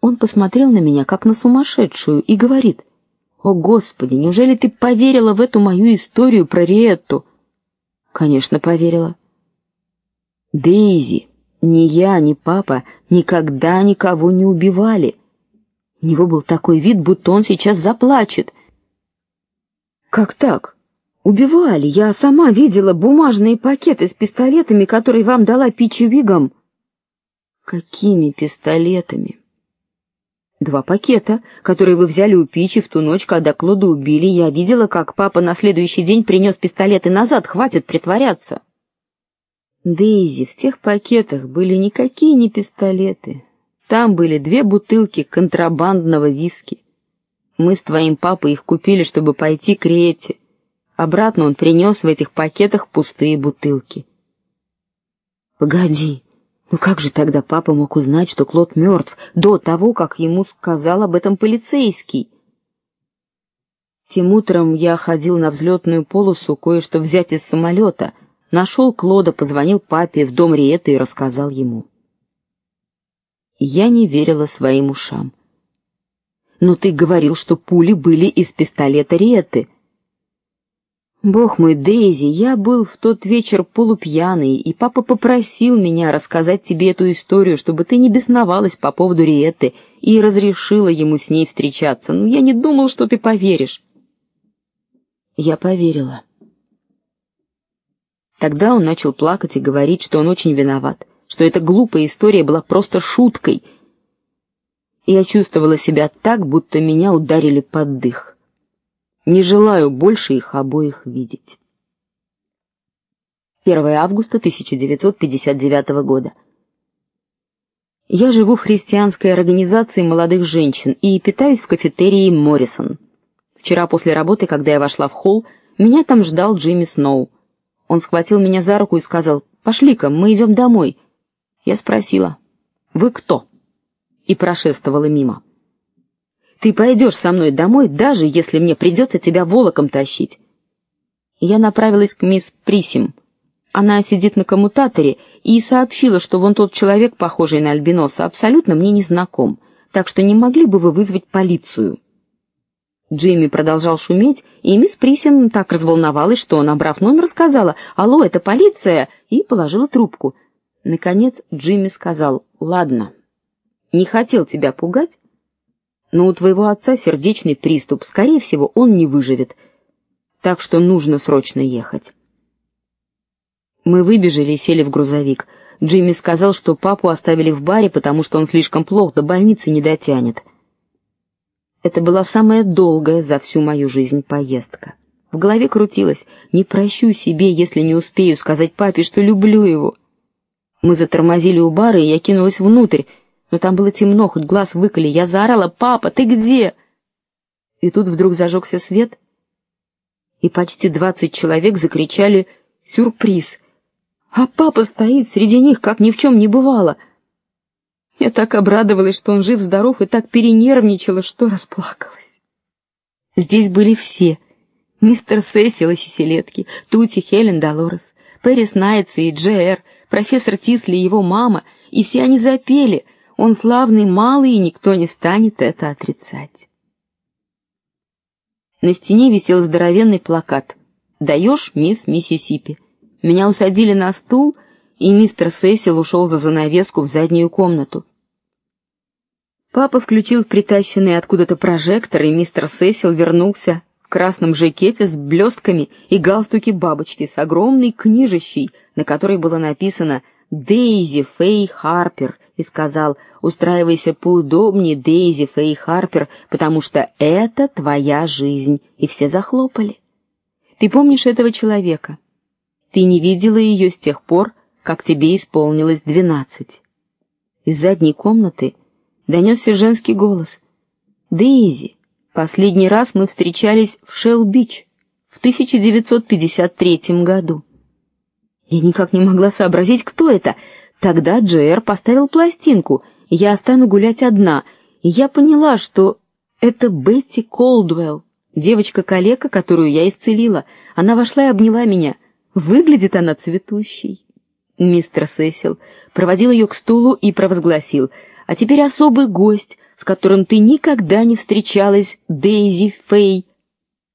Он посмотрел на меня как на сумасшедшую и говорит: "О, господи, неужели ты поверила в эту мою историю про Риетту?" Конечно, поверила. Дейзи, ни я, ни папа никогда никого не убивали. У него был такой вид, будто он сейчас заплачет. Как так? Убивали. Я сама видела бумажные пакеты с пистолетами, которые вам дала Пичи Вигом. Какими пистолетами? Два пакета, которые вы взяли у Пичи в ту ночь, когда Клода убили. Я видела, как папа на следующий день принес пистолеты назад. Хватит притворяться. Дейзи, в тех пакетах были никакие не пистолеты. Там были две бутылки контрабандного виски. Мы с твоим папой их купили, чтобы пойти к Рете. Обратно он принес в этих пакетах пустые бутылки. Погоди. Ну как же тогда папа мог узнать, что Клод мертв, до того, как ему сказал об этом полицейский? Тем утром я ходил на взлетную полосу кое-что взять из самолета, нашел Клода, позвонил папе в дом Риэта и рассказал ему. Я не верила своим ушам. Но ты говорил, что пули были из пистолета Риэты. Бог мой, Дейзи, я был в тот вечер полупьяный, и папа попросил меня рассказать тебе эту историю, чтобы ты не бесновалась по поводу Риэты и разрешила ему с ней встречаться. Но я не думал, что ты поверишь. Я поверила. Тогда он начал плакать и говорить, что он очень виноват, что эта глупая история была просто шуткой. Я чувствовала себя так, будто меня ударили под дых. Не желаю больше их обоих видеть. 1 августа 1959 года. Я живу в христианской организации молодых женщин и питаюсь в кафетерии Моррисон. Вчера после работы, когда я вошла в холл, меня там ждал Джимми Сноу. Он схватил меня за руку и сказал: "Пошли-ка, мы идем домой". Я спросила: "Вы кто?" и прошествовала мимо. Ты пойдешь со мной домой, даже если мне придется тебя волоком тащить. Я направилась к мисс Присим. Она сидит на коммутаторе и сообщила, что вон тот человек, похожий на альбиноса, абсолютно мне не знаком. Так что не могли бы вы вызвать полицию? Джимми продолжал шуметь, и мисс Присим так разволновалась, что, набрав номер, сказала: "Алло, это полиция", и положила трубку. Наконец Джимми сказал: "Ладно. Не хотел тебя пугать, но у твоего отца сердечный приступ, скорее всего, он не выживет. Так что нужно срочно ехать. Мы выбежали и сели в грузовик. Джимми сказал, что папу оставили в баре, потому что он слишком плох, до больницы не дотянет. Это была самая долгая за всю мою жизнь поездка. В голове крутилось: не прощу себе, если не успею сказать папе, что люблю его. Мы затормозили у бара, и я кинулась внутрь но там было темно, хоть глаз выколи. Я заорала: "Папа, ты где?" И тут вдруг зажегся свет, и почти двадцать человек закричали: "Сюрприз!" А папа стоит среди них, как ни в чем не бывало. Я так обрадовалась, что он жив здоров, и так перенервничала, что расплакалась. Здесь были все: мистер Сесил и Сиселетки, Тути, Хелен, Долорес, Пэрис Найтс и Джер, профессор Тисли и его мама, и все они запели. Он славный малый, и никто не станет это отрицать. На стене висел здоровенный плакат: «Даешь, мисс Миссисипи". Меня усадили на стул, и мистер Сесил ушел за занавеску в заднюю комнату. Папа включил притащенный откуда-то прожектор, и мистер Сесил вернулся в красном жакете с блестками и галстуке бабочки с огромной книжищей, на которой было написано Дейзи Фей Харпер, и сказал: устраивайся поудобнее, Дейзи Фэй Харпер, потому что это твоя жизнь. И все захлопали. Ты помнишь этого человека? Ты не видела ее с тех пор, как тебе исполнилось двенадцать. Из задней комнаты донесся женский голос. Дейзи, последний раз мы встречались в Шелл-Бич в 1953 году. Я никак не могла сообразить, кто это. Тогда Джер поставил пластинку — я стану гулять одна, и я поняла, что это Бетти Колдуэлл, девочка-калека, которую я исцелила. Она вошла и обняла меня. Выглядит она цветущей. Мистер Сесил проводил ее к стулу и провозгласил: "А теперь особый гость, которым ты никогда не встречалась, Дейзи Фэй,